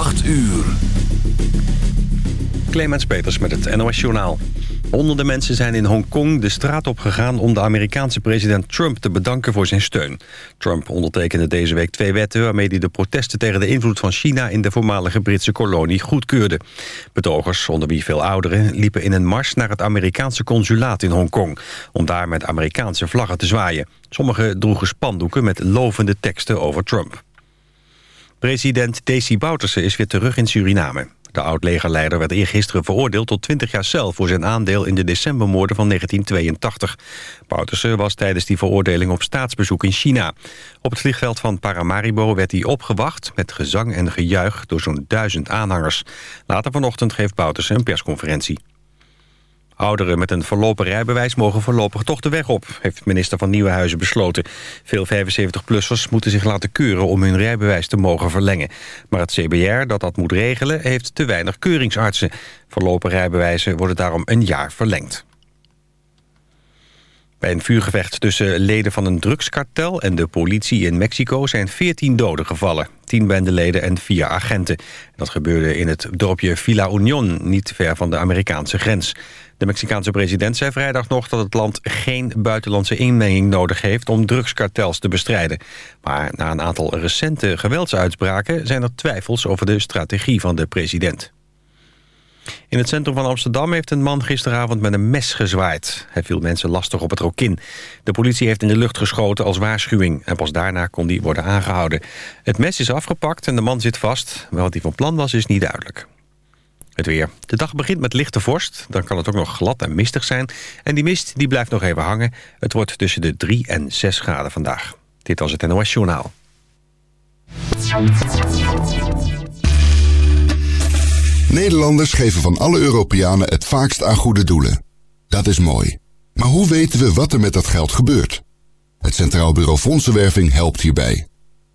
8 uur. Clemens Peters met het NOS Journaal. Honderden mensen zijn in Hongkong de straat op gegaan om de Amerikaanse president Trump te bedanken voor zijn steun. Trump ondertekende deze week twee wetten waarmee hij de protesten tegen de invloed van China in de voormalige Britse kolonie goedkeurde. Betogers, onder wie veel ouderen, liepen in een mars naar het Amerikaanse consulaat in Hongkong om daar met Amerikaanse vlaggen te zwaaien. Sommigen droegen spandoeken met lovende teksten over Trump. President Desi Bouterse is weer terug in Suriname. De oud-legerleider werd eergisteren veroordeeld tot 20 jaar cel... voor zijn aandeel in de decembermoorden van 1982. Bouterse was tijdens die veroordeling op staatsbezoek in China. Op het vliegveld van Paramaribo werd hij opgewacht... met gezang en gejuich door zo'n duizend aanhangers. Later vanochtend geeft Bouterse een persconferentie. Ouderen met een verlopen rijbewijs mogen voorlopig toch de weg op... heeft minister van Nieuwenhuizen besloten. Veel 75-plussers moeten zich laten keuren om hun rijbewijs te mogen verlengen. Maar het CBR dat dat moet regelen heeft te weinig keuringsartsen. Verlopen rijbewijzen worden daarom een jaar verlengd. Bij een vuurgevecht tussen leden van een drugskartel en de politie in Mexico zijn 14 doden gevallen. 10 bendeleden en 4 agenten. Dat gebeurde in het dorpje Villa Union, niet ver van de Amerikaanse grens. De Mexicaanse president zei vrijdag nog dat het land geen buitenlandse inmenging nodig heeft om drugskartels te bestrijden. Maar na een aantal recente geweldsuitspraken zijn er twijfels over de strategie van de president. In het centrum van Amsterdam heeft een man gisteravond met een mes gezwaaid. Hij viel mensen lastig op het rokin. De politie heeft in de lucht geschoten als waarschuwing... en pas daarna kon die worden aangehouden. Het mes is afgepakt en de man zit vast. Wat hij van plan was, is niet duidelijk. Weer. De dag begint met lichte vorst. Dan kan het ook nog glad en mistig zijn. En die mist die blijft nog even hangen. Het wordt tussen de 3 en 6 graden vandaag. Dit was het NOS Journaal. Nederlanders geven van alle Europeanen het vaakst aan goede doelen. Dat is mooi. Maar hoe weten we wat er met dat geld gebeurt? Het Centraal Bureau Fondsenwerving helpt hierbij.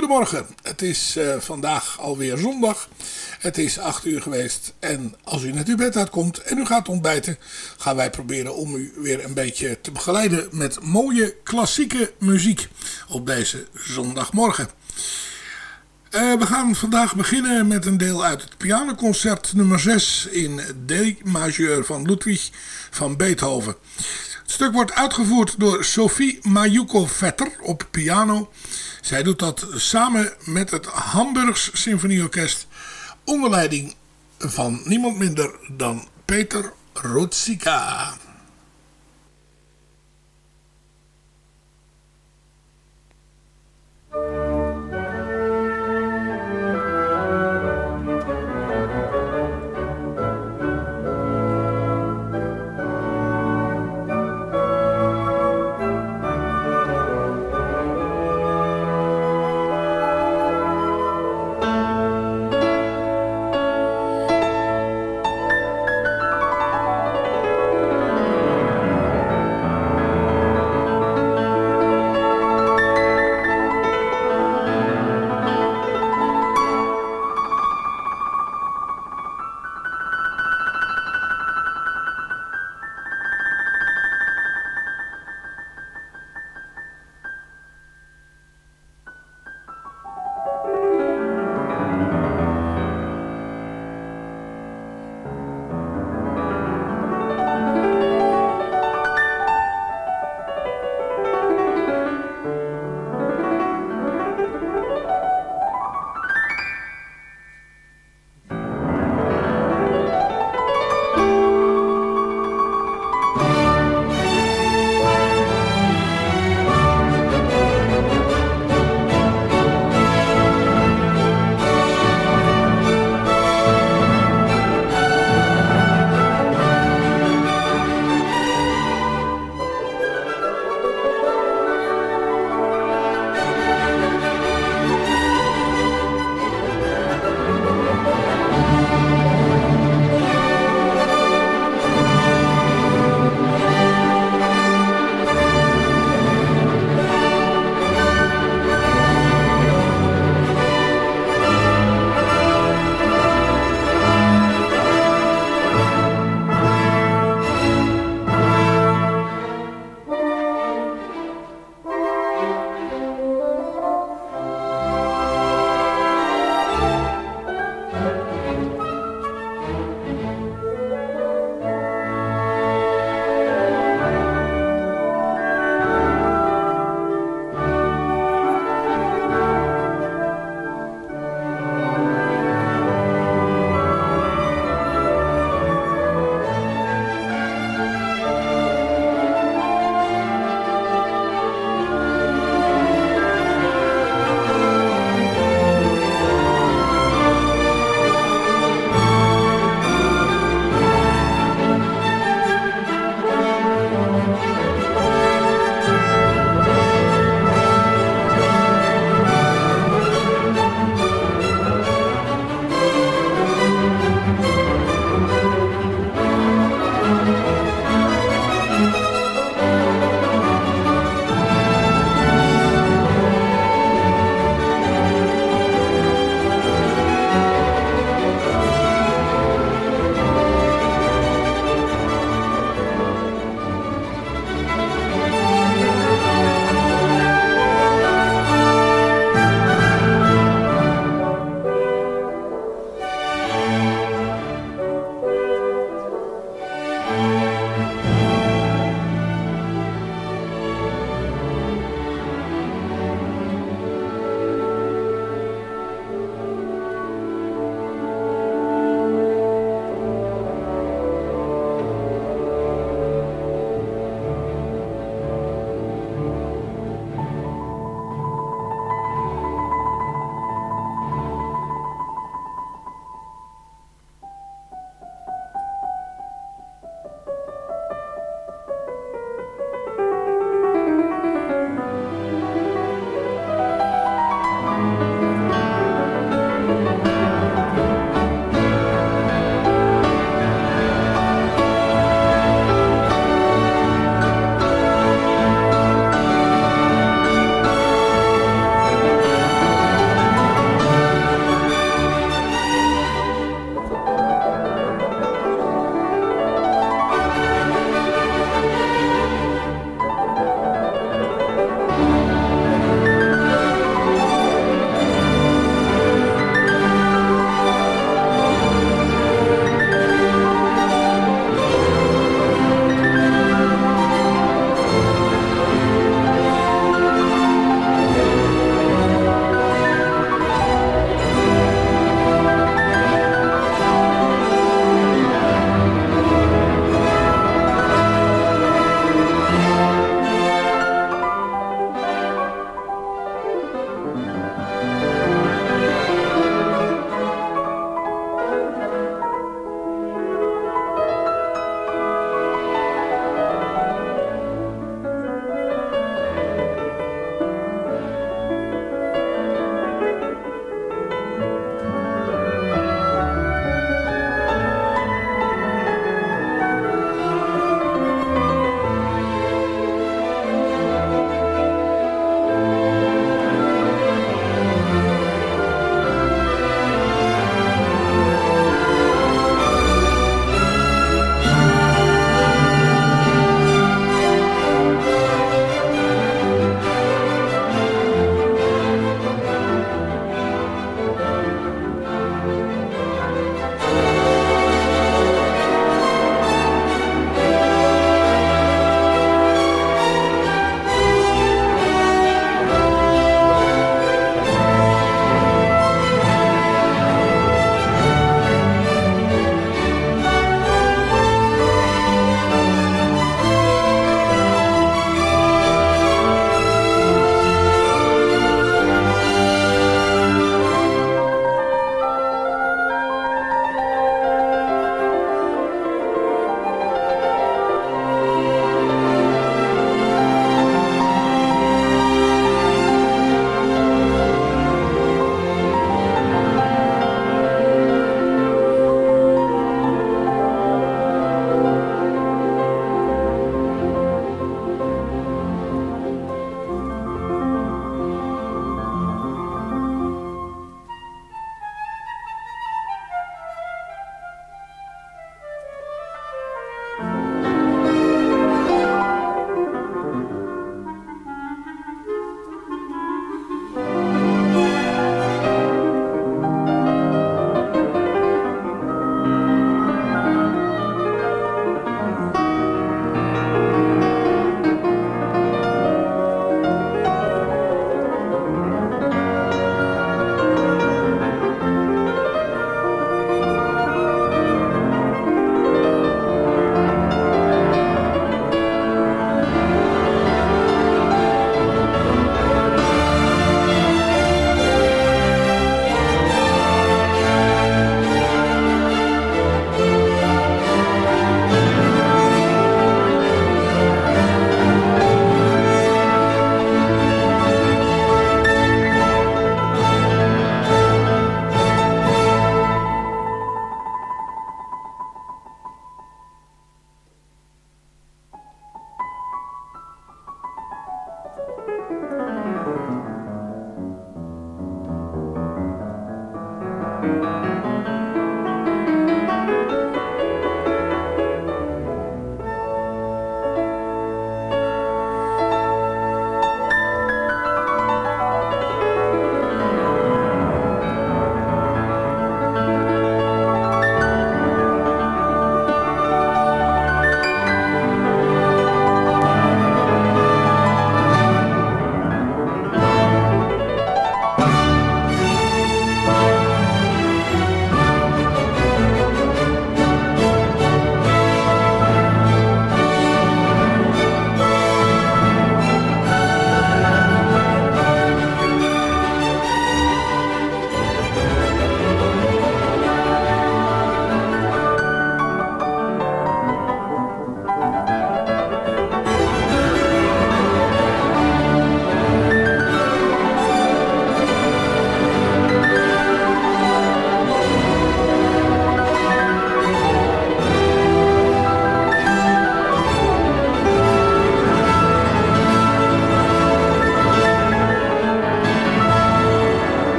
Goedemorgen, het is uh, vandaag alweer zondag. Het is 8 uur geweest en als u net uw bed uitkomt en u gaat ontbijten... gaan wij proberen om u weer een beetje te begeleiden met mooie klassieke muziek op deze zondagmorgen. Uh, we gaan vandaag beginnen met een deel uit het pianoconcert nummer 6 in D-majeur van Ludwig van Beethoven. Het stuk wordt uitgevoerd door Sophie Majuko-Vetter op piano... Zij doet dat samen met het Hamburgs Symfonieorkest onder leiding van niemand minder dan Peter Ruzicka.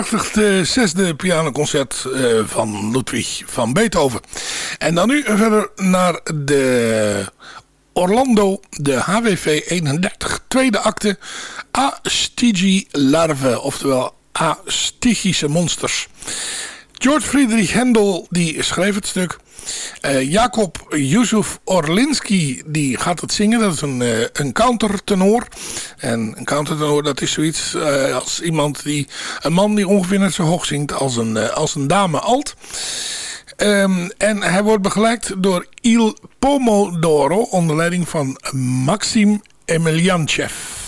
Prachtig. De zesde pianoconcert uh, van Ludwig van Beethoven. En dan nu verder naar de Orlando, de HWV 31, tweede acte. A-Stigi Larve, oftewel A-Stigische monsters. George Friedrich Händel die schreef het stuk. Uh, Jacob Yusuf Orlinski die gaat het zingen. Dat is een, uh, een countertenor. En een countertenor dat is zoiets uh, als iemand die... Een man die ongeveer net zo hoog zingt als een, als een dame alt. Um, en hij wordt begeleid door Il Pomodoro onder leiding van Maxim Emelianchev.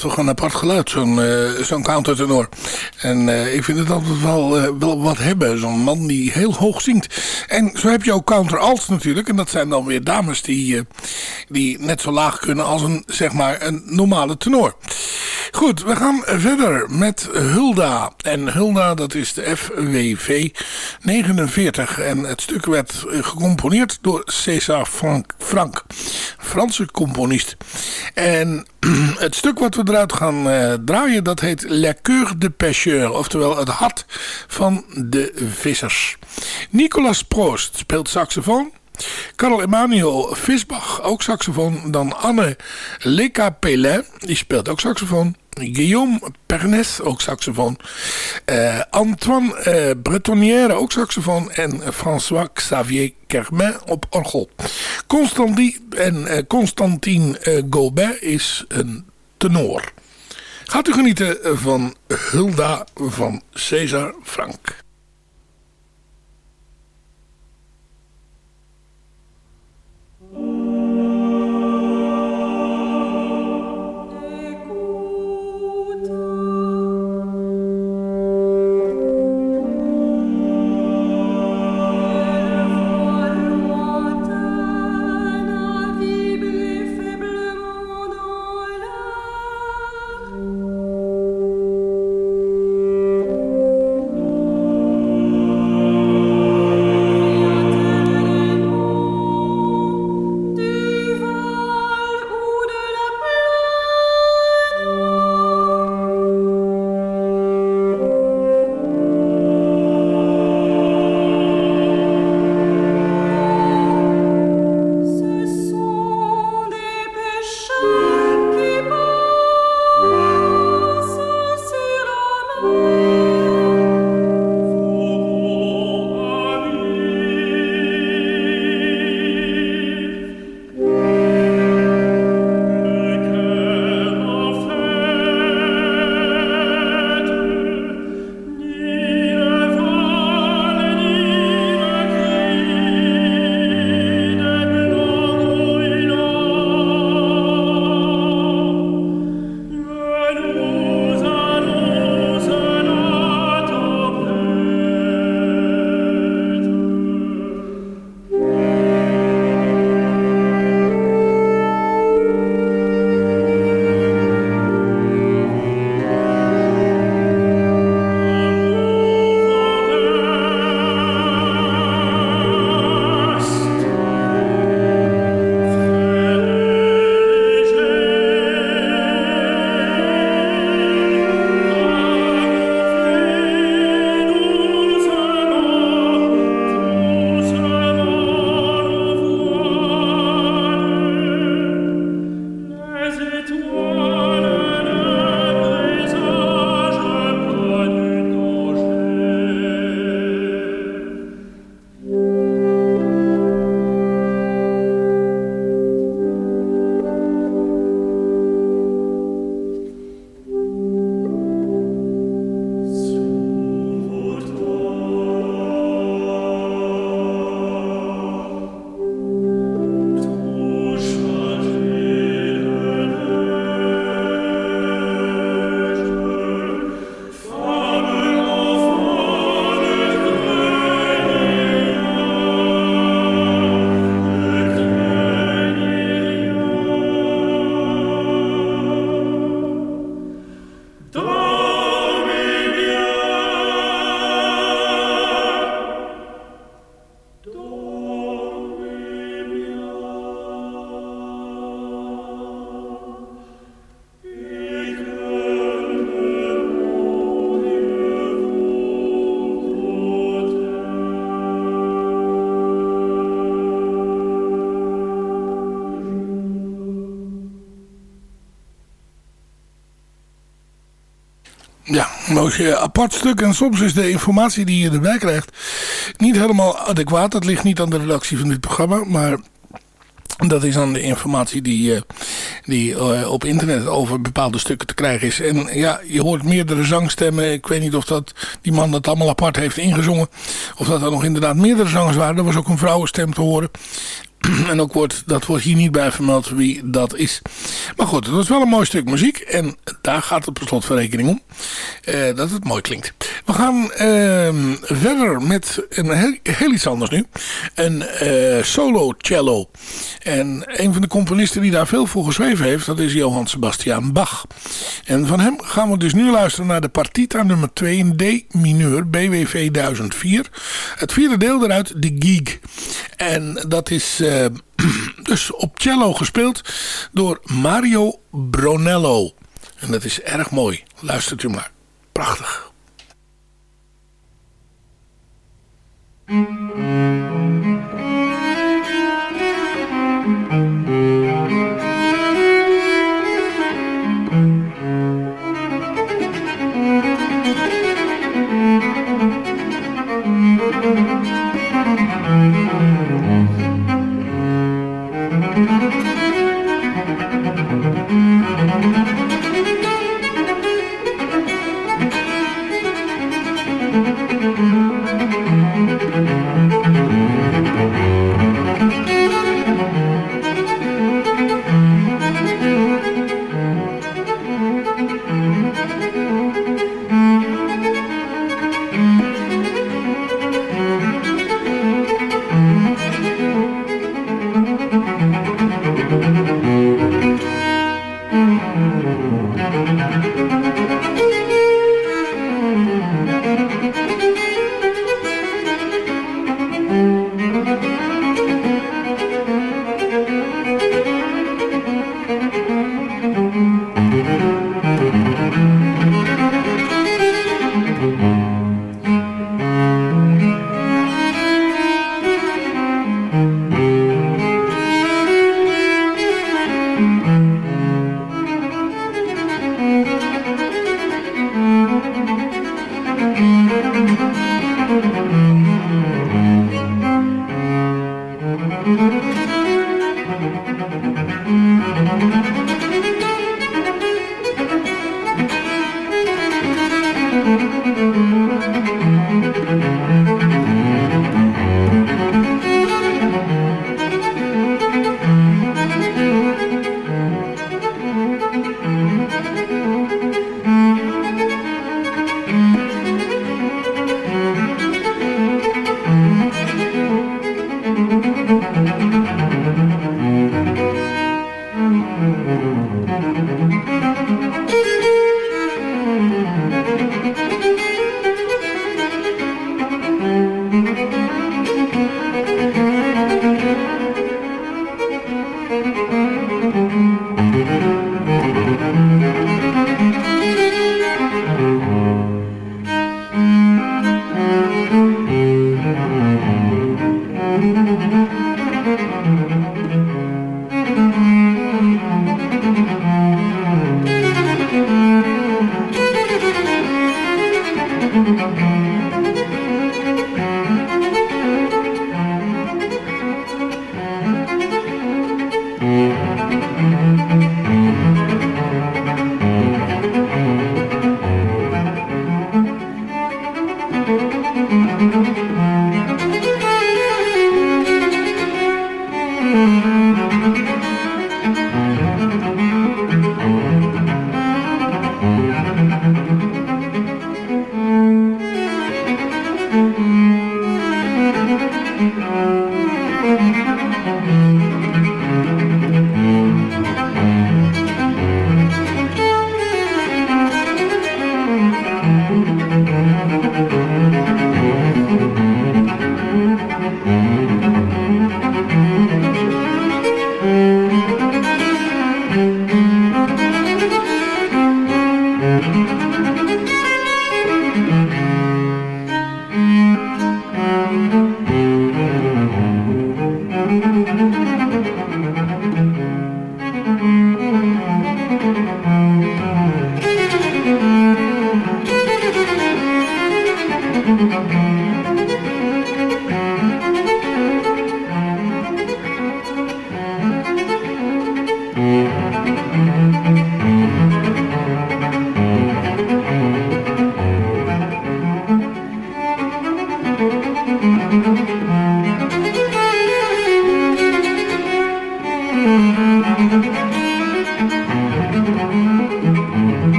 Toch een apart geluid, zo'n uh, zo'n countertenor. En uh, ik vind het altijd wel, uh, wel wat hebben, zo'n man die heel hoog zingt. En zo heb je ook counteralt natuurlijk. En dat zijn dan weer dames die, die net zo laag kunnen als een, zeg maar, een normale tenor. Goed, we gaan verder met Hulda. En Hulda, dat is de FWV 49. En het stuk werd gecomponeerd door César Frank, Franse componist. En het stuk wat we eruit gaan uh, draaien, dat heet Le Coeur de Pêcheur. Oftewel het hart van de vissers. Nicolas Proost speelt saxofoon. Karel Emanuel Visbach, ook saxofoon. Dan Anne Leka Pelin, die speelt ook saxofoon. Guillaume Pernes, ook saxofoon. Uh, Antoine uh, Bretonnière, ook saxofoon. En François Xavier Kermin op orgel. Constantin, en, Constantine Gobet is een tenor. Gaat u genieten van Hulda van César Frank. Ja, een mooi apart stuk. En soms is de informatie die je erbij krijgt niet helemaal adequaat. Dat ligt niet aan de redactie van dit programma, maar dat is dan de informatie die, uh, die uh, op internet over bepaalde stukken te krijgen is. En ja, je hoort meerdere zangstemmen. Ik weet niet of dat die man dat allemaal apart heeft ingezongen. Of dat er nog inderdaad meerdere zangers waren. Er was ook een vrouwenstem te horen. En ook wordt, dat wordt hier niet bij vermeld wie dat is. Maar goed, het was wel een mooi stuk muziek. En daar gaat het per slotverrekening om. Uh, dat het mooi klinkt. We gaan uh, verder met een heel, iets anders nu. Een uh, solo cello. En een van de componisten die daar veel voor geschreven heeft... dat is Johann Sebastian Bach. En van hem gaan we dus nu luisteren naar de partita nummer 2 in D mineur. BWV 1004. Het vierde deel eruit, de Gig. En dat is... Ehm, dus op cello gespeeld door Mario Bronello, En dat is erg mooi. Luistert u maar. Prachtig. Mm.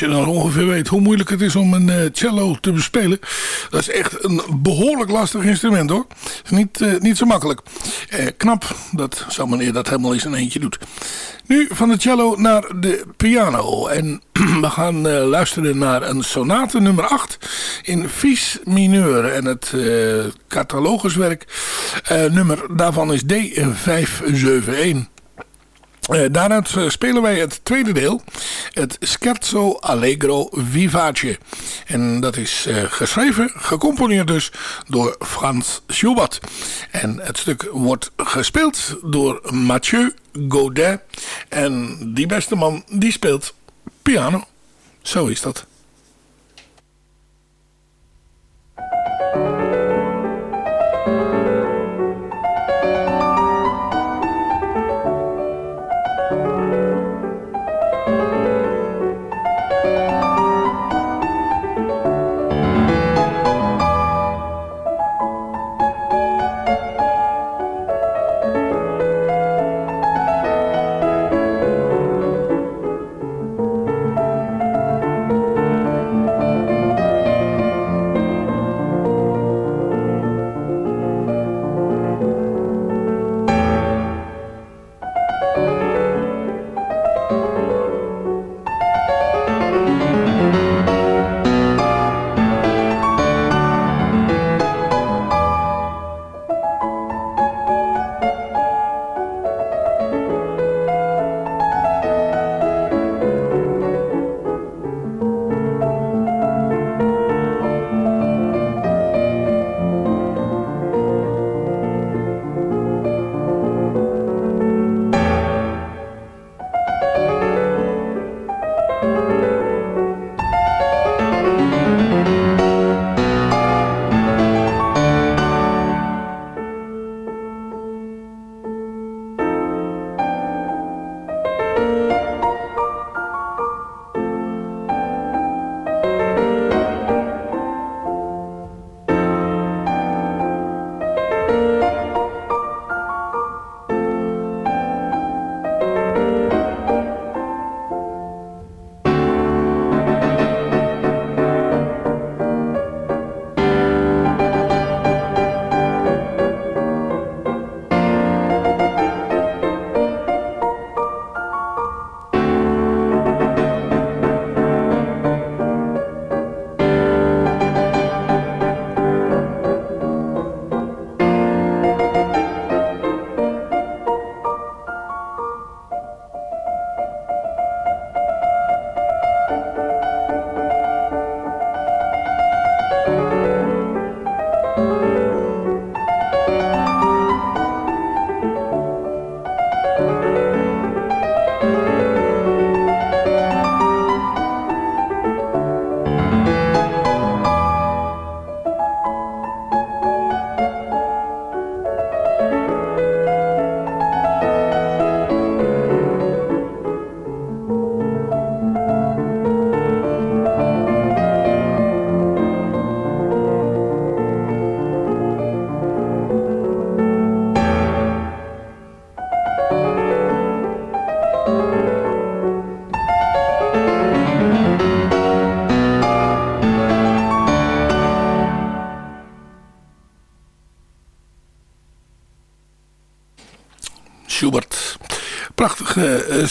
Je dan ongeveer weet hoe moeilijk het is om een uh, cello te bespelen. Dat is echt een behoorlijk lastig instrument hoor. Niet, uh, niet zo makkelijk. Eh, knap dat zo'n meneer dat helemaal eens in eentje doet. Nu van de cello naar de piano. En we gaan luisteren naar een sonate nummer 8 in Vies mineur. En het cataloguswerk nummer daarvan is D571. Uh, daaruit spelen wij het tweede deel, het Scherzo Allegro Vivace. En dat is uh, geschreven, gecomponeerd dus door Frans Schubert. En het stuk wordt gespeeld door Mathieu Godin. En die beste man, die speelt piano. Zo is dat.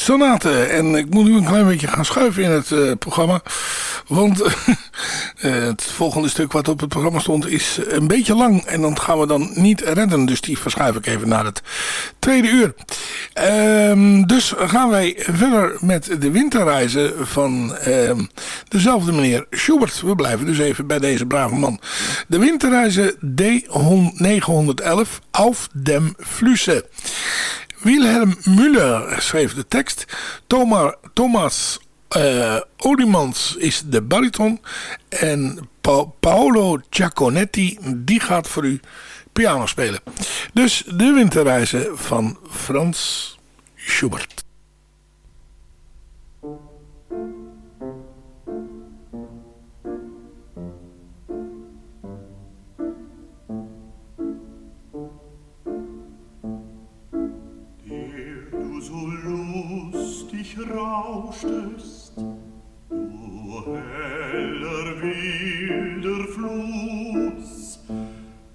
Sonate. En ik moet nu een klein beetje gaan schuiven in het uh, programma. Want uh, het volgende stuk wat op het programma stond is een beetje lang. En dan gaan we dan niet redden. Dus die verschuif ik even naar het tweede uur. Um, dus gaan wij verder met de winterreizen van um, dezelfde meneer Schubert. We blijven dus even bij deze brave man. De winterreizen D911 Auf dem Flüsse. Wilhelm Müller schreef de tekst. Thomas, Thomas uh, Olimans is de bariton. En pa Paolo Giaconetti die gaat voor u piano spelen. Dus de winterreizen van Frans Schubert. rauschtest, du heller wilder Fluss,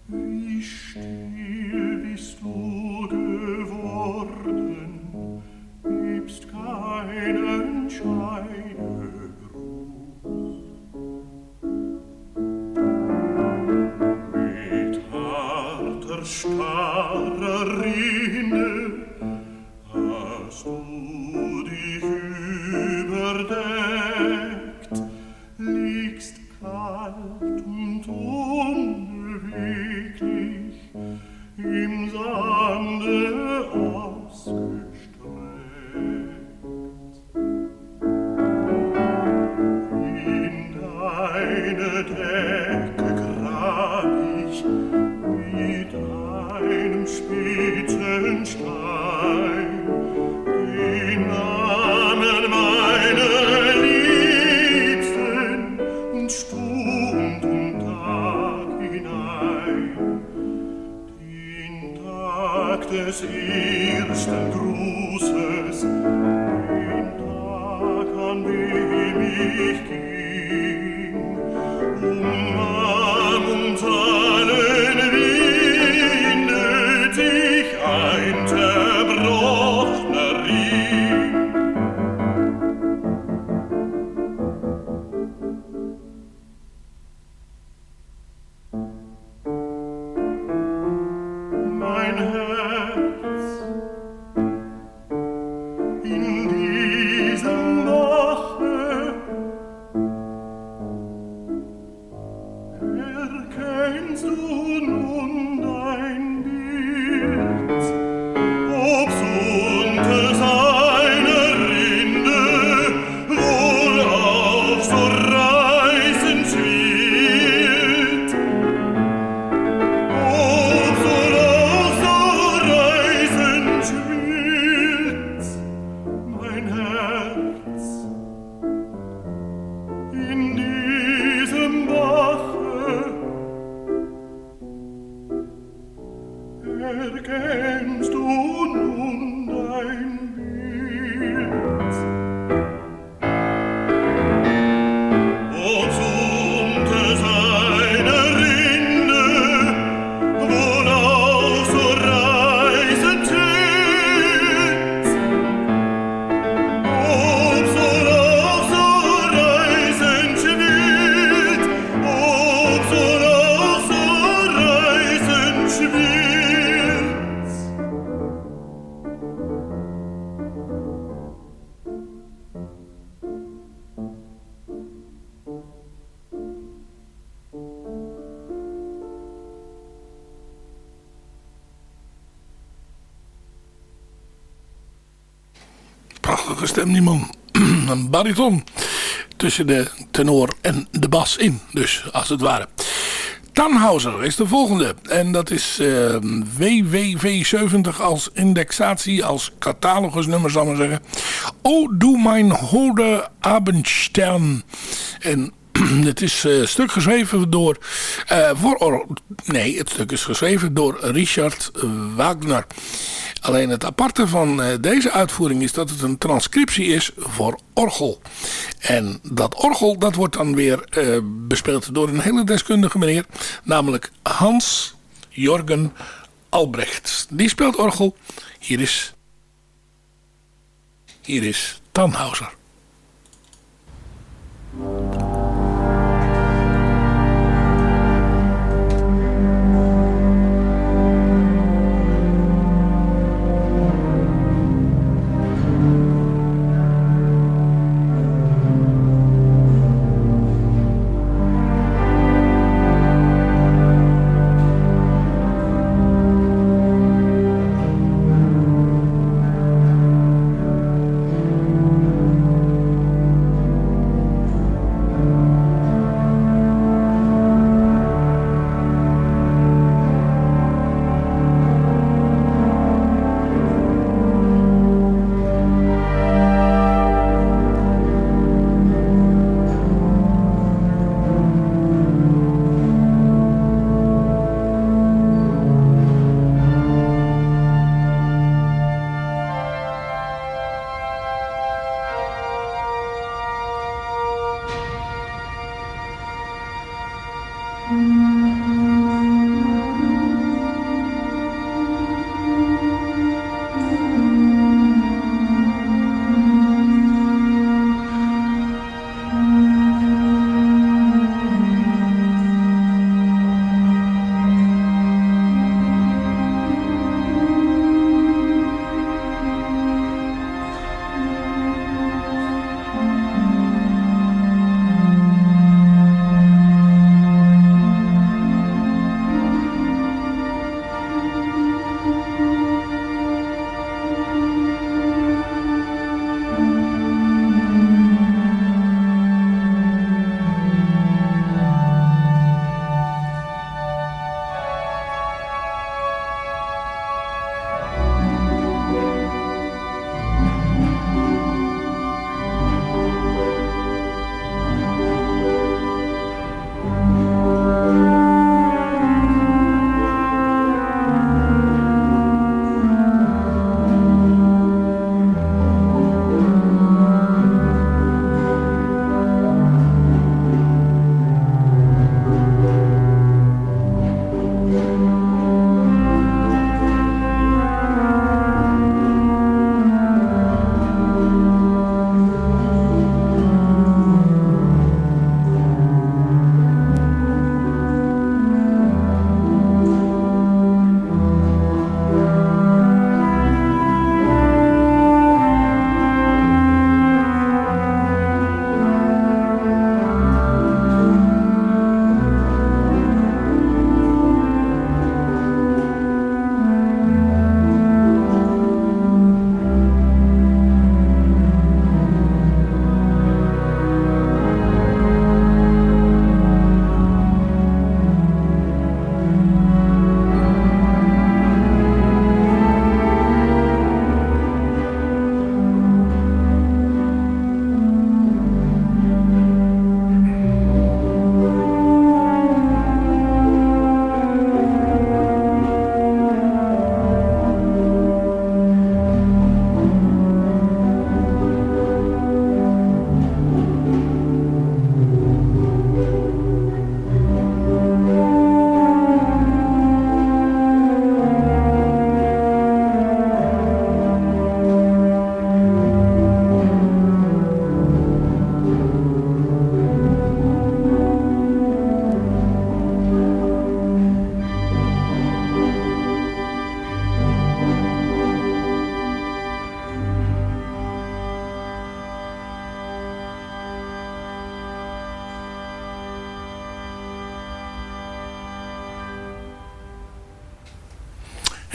wie still bist du geworden, gibst keinen Scheine Mit harter Starre Tussen de tenor en de bas in, dus als het ware. Tannhauser is de volgende. En dat is uh, WWV70 als indexatie, als catalogusnummer zal ik maar zeggen. O du mein hode Abendstern. En het is uh, stuk geschreven door... Uh, voor, nee, het stuk is geschreven door Richard Wagner. Alleen het aparte van uh, deze uitvoering is dat het een transcriptie is voor orgel. En dat orgel dat wordt dan weer uh, bespeeld door een hele deskundige meneer. Namelijk Hans Jorgen Albrecht. Die speelt orgel. Hier is, hier is Tannhauser.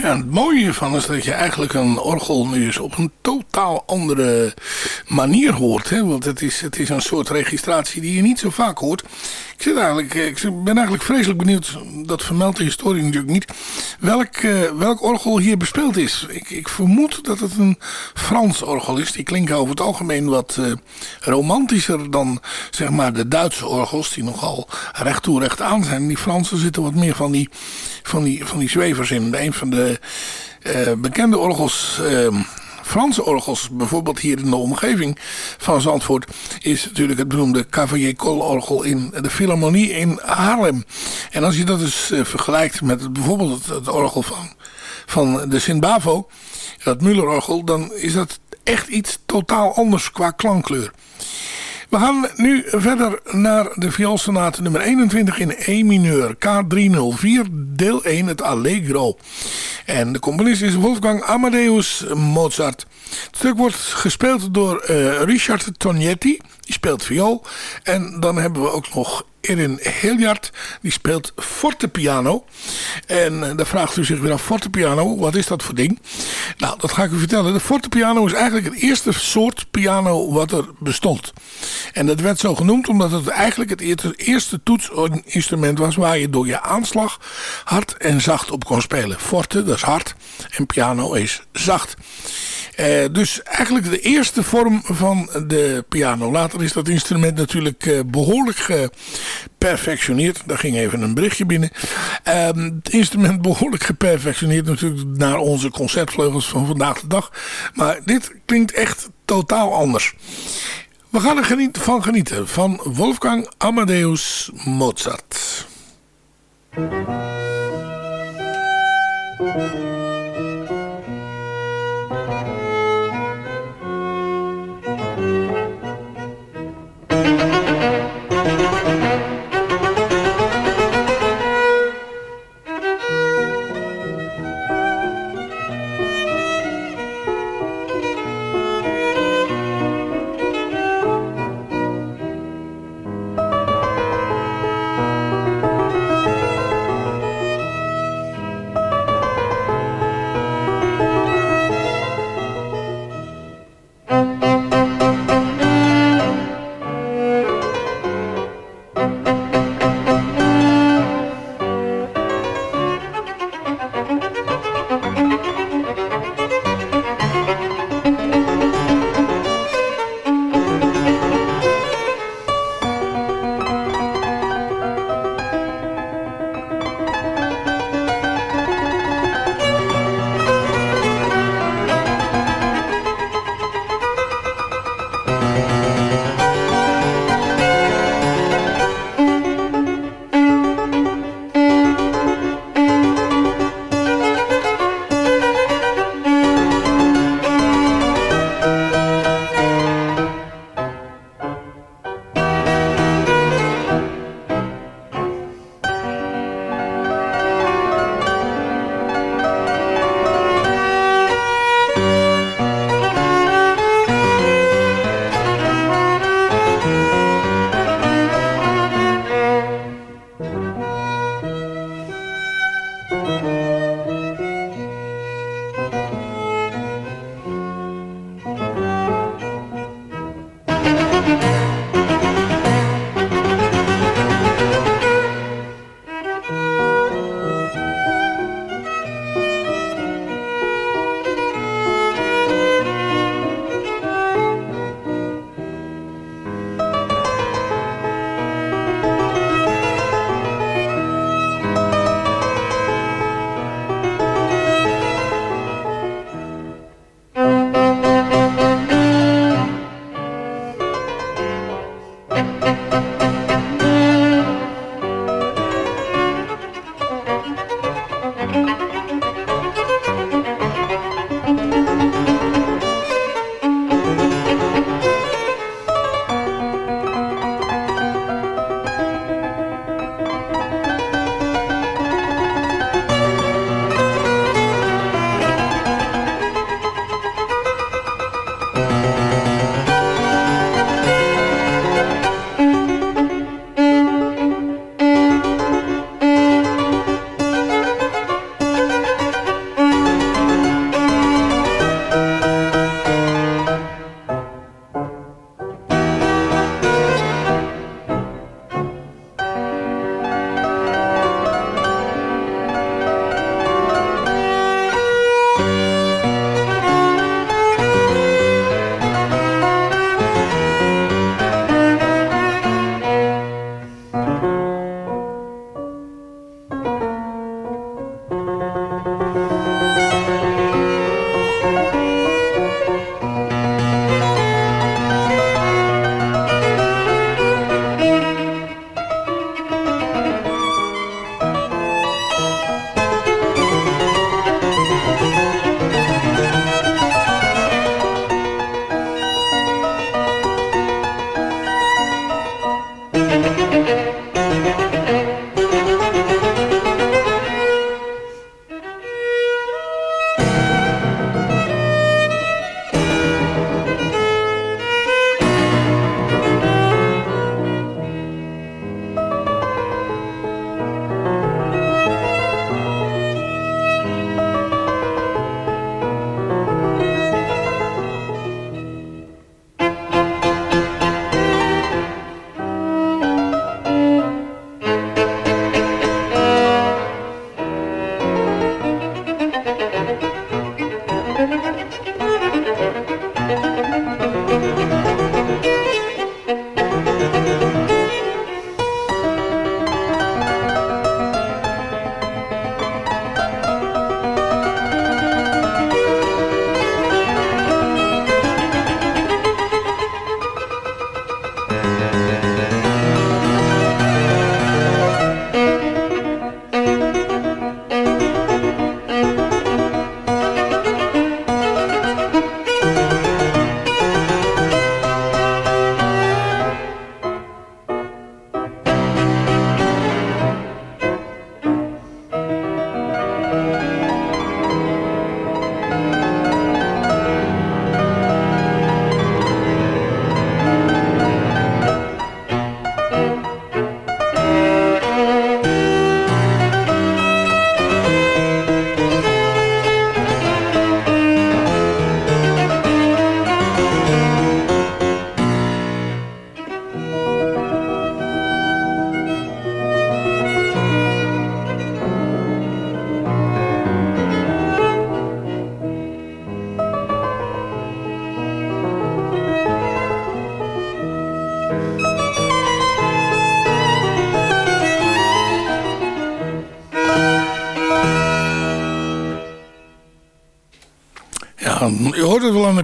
Ja, het mooie hiervan is dat je eigenlijk een orgel nu eens op een totaal andere manier hoort. Hè? Want het is, het is een soort registratie die je niet zo vaak hoort. Ik, zit eigenlijk, eh, ik ben eigenlijk vreselijk benieuwd, dat vermeldt de historie natuurlijk niet, welk, uh, welk orgel hier bespeeld is. Ik, ik, vermoed dat het een Frans orgel is. Die klinken over het algemeen wat uh, romantischer dan zeg maar de Duitse orgels, die nogal recht toe recht aan zijn. Die Fransen zitten wat meer van die, van die, van die zwevers in. Een van de bekende orgels ehm, Franse orgels, bijvoorbeeld hier in de omgeving van Zandvoort, is natuurlijk het beroemde Cavalier Col orgel in de Philharmonie in Haarlem. En als je dat dus uh, vergelijkt met bijvoorbeeld het, orgel van, van de Sint-Bavo, dat Müller-orgel, dan is dat echt iets totaal anders qua klankkleur. We gaan nu verder naar de vioolsonate nummer 21 in E mineur, K304, deel 1, het Allegro. En de componist is Wolfgang Amadeus Mozart. Het stuk wordt gespeeld door uh, Richard Tognetti, die speelt viool. En dan hebben we ook nog Erin Hilliard, die speelt fortepiano. En uh, dan vraagt u zich weer af, fortepiano, wat is dat voor ding? Nou, dat ga ik u vertellen. De fortepiano is eigenlijk het eerste soort piano wat er bestond. En dat werd zo genoemd omdat het eigenlijk het eerste toetsinstrument was... waar je door je aanslag hard en zacht op kon spelen. Forte, dat is hard, en piano is zacht. Uh, dus eigenlijk de eerste vorm van de piano. Later is dat instrument natuurlijk uh, behoorlijk geperfectioneerd. Daar ging even een berichtje binnen. Uh, het instrument behoorlijk geperfectioneerd natuurlijk naar onze concertvleugels van vandaag de dag. Maar dit klinkt echt totaal anders. We gaan er van genieten van Wolfgang Amadeus Mozart.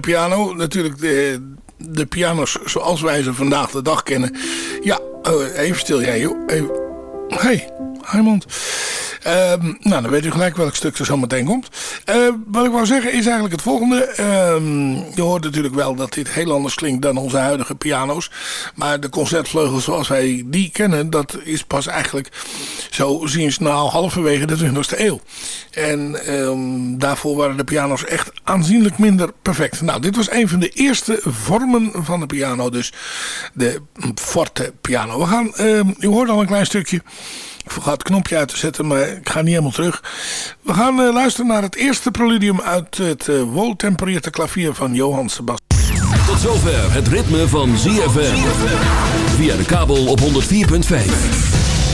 Piano. Natuurlijk de, de piano's zoals wij ze vandaag de dag kennen. Ja, uh, even stil jij joh. Hey, Heimond. Ehm, nou, dan weet u gelijk welk stuk er zo meteen komt. Uh, wat ik wou zeggen is eigenlijk het volgende. Uh, je hoort natuurlijk wel dat dit heel anders klinkt dan onze huidige piano's. Maar de concertvleugel zoals wij die kennen, dat is pas eigenlijk zo ziens nou halverwege de 20e eeuw. En um, daarvoor waren de piano's echt aanzienlijk minder perfect. Nou, dit was een van de eerste vormen van de piano, dus de forte piano. We gaan, um, u hoort al een klein stukje. Ik vergat het knopje uit te zetten, maar ik ga niet helemaal terug. We gaan uh, luisteren naar het eerste preludium uit het uh, woltempereerde klavier van Johann Sebastian. Tot zover het ritme van ZFM. Via de kabel op 104.5.